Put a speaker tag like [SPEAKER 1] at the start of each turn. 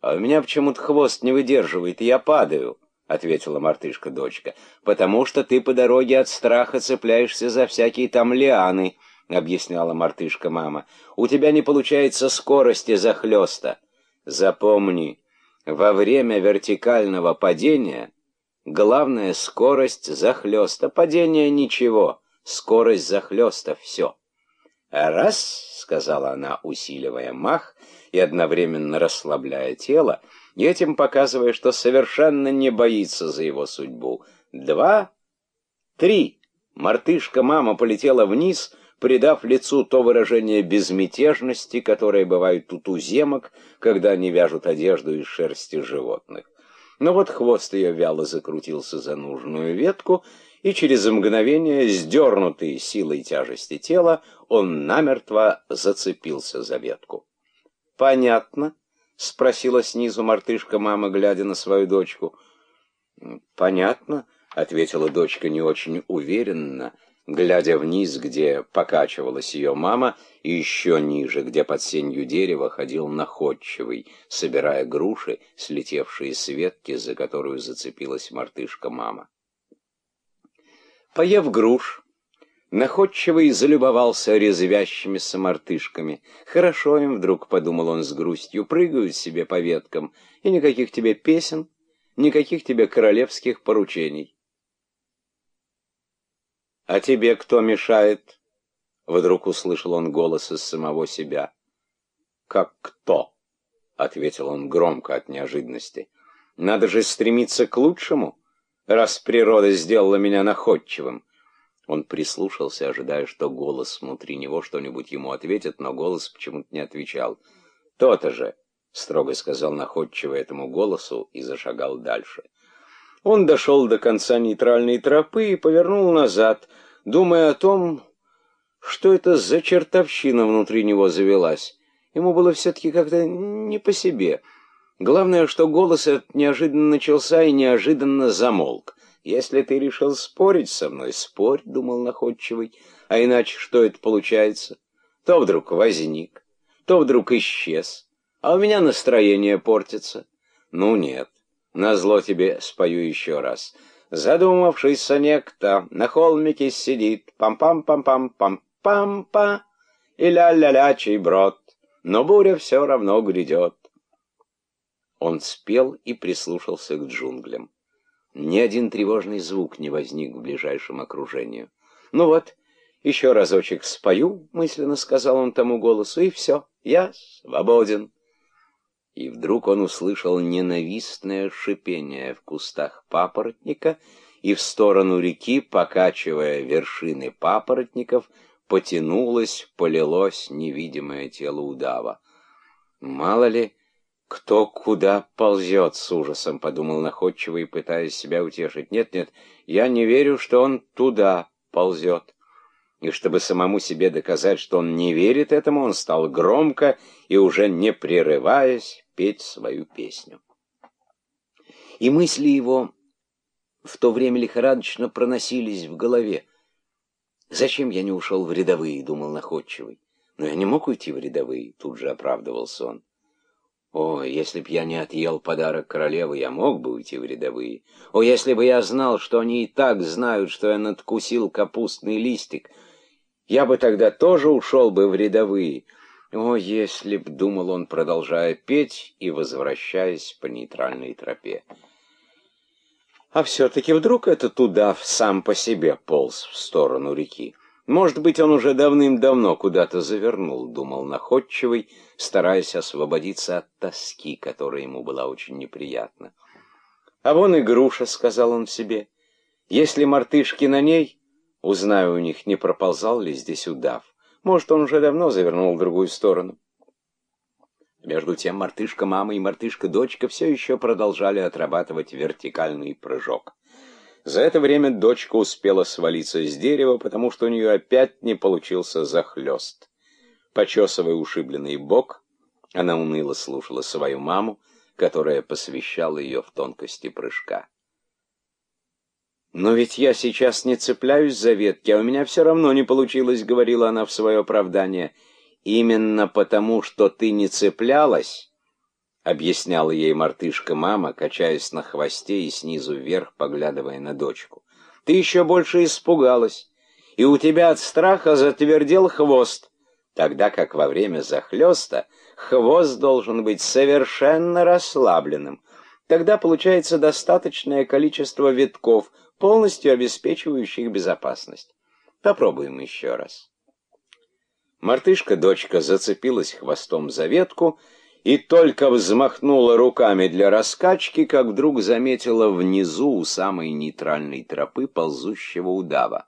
[SPEAKER 1] А у меня почему-то хвост не выдерживает, и я падаю, — ответила мартышка-дочка. — Потому что ты по дороге от страха цепляешься за всякие там лианы, — объясняла мартышка-мама. — У тебя не получается скорости захлеста. Запомни, во время вертикального падения главная скорость захлеста. Падение ничего, скорость захлеста — все. «Раз», — сказала она, усиливая мах и одновременно расслабляя тело, и этим показывая, что совершенно не боится за его судьбу. «Два, три». Мартышка-мама полетела вниз, придав лицу то выражение безмятежности, которое бывает у туземок, когда они вяжут одежду из шерсти животных. Но вот хвост ее вяло закрутился за нужную ветку, и через мгновение, сдернутый силой тяжести тела, он намертво зацепился за ветку. «Понятно?» — спросила снизу мартышка мама, глядя на свою дочку. «Понятно», — ответила дочка не очень уверенно, глядя вниз, где покачивалась ее мама, и еще ниже, где под сенью дерева ходил находчивый, собирая груши, слетевшие с ветки, за которую зацепилась мартышка мама. Поев груш, находчивый залюбовался резвящимися мартышками. Хорошо им вдруг, подумал он с грустью, прыгают себе по веткам, и никаких тебе песен, никаких тебе королевских поручений. «А тебе кто мешает?» Вдруг услышал он голос из самого себя. «Как кто?» — ответил он громко от неожиданности. «Надо же стремиться к лучшему раз природа сделала меня находчивым. Он прислушался, ожидая, что голос внутри него что-нибудь ему ответит, но голос почему-то не отвечал. «То-то же!» — строго сказал находчиво этому голосу и зашагал дальше. Он дошел до конца нейтральной тропы и повернул назад, думая о том, что это за чертовщина внутри него завелась. Ему было все-таки как-то не по себе — Главное, что голос этот неожиданно начался и неожиданно замолк. «Если ты решил спорить со мной, спорь», — думал находчивый, «а иначе что это получается? То вдруг возник, то вдруг исчез, а у меня настроение портится. Ну нет, назло тебе спою еще раз. Задумавшийся некто на холмике сидит, пам-пам-пам-пам-пам-па, и ля-ля-ля чей брод, но буря все равно грядет. Он спел и прислушался к джунглям. Ни один тревожный звук не возник в ближайшем окружении. «Ну вот, еще разочек спою», — мысленно сказал он тому голосу, — «и все, я свободен». И вдруг он услышал ненавистное шипение в кустах папоротника, и в сторону реки, покачивая вершины папоротников, потянулось, полилось невидимое тело удава. Мало ли, «Кто куда ползет?» — с ужасом подумал находчивый, пытаясь себя утешить. «Нет-нет, я не верю, что он туда ползет». И чтобы самому себе доказать, что он не верит этому, он стал громко и уже не прерываясь петь свою песню. И мысли его в то время лихорадочно проносились в голове. «Зачем я не ушел в рядовые?» — думал находчивый. «Но я не мог уйти в рядовые», — тут же оправдывался он. О, если б я не отъел подарок королевы, я мог бы уйти в рядовые. О, если бы я знал, что они и так знают, что я надкусил капустный листик, я бы тогда тоже ушел бы в рядовые. О, если б, думал он, продолжая петь и возвращаясь по нейтральной тропе. А все-таки вдруг этот удав сам по себе полз в сторону реки. Может быть, он уже давным-давно куда-то завернул, думал находчивый, стараясь освободиться от тоски, которая ему была очень неприятна. «А вон и груша», — сказал он себе. «Если мартышки на ней, узнаю у них, не проползал ли здесь удав. Может, он уже давно завернул в другую сторону». Между тем мартышка-мама и мартышка-дочка все еще продолжали отрабатывать вертикальный прыжок. За это время дочка успела свалиться с дерева, потому что у нее опять не получился захлест. Почесывая ушибленный бок, она уныло слушала свою маму, которая посвящала ее в тонкости прыжка. «Но ведь я сейчас не цепляюсь за ветки, а у меня все равно не получилось», — говорила она в свое оправдание. «Именно потому, что ты не цеплялась, объясняла ей мартышка-мама, качаясь на хвосте и снизу вверх, поглядывая на дочку. «Ты еще больше испугалась, и у тебя от страха затвердел хвост, тогда как во время захлеста хвост должен быть совершенно расслабленным. Тогда получается достаточное количество витков, полностью обеспечивающих безопасность. Попробуем еще раз». Мартышка-дочка зацепилась хвостом за ветку и только взмахнула руками для раскачки, как вдруг заметила внизу у самой нейтральной тропы ползущего удава.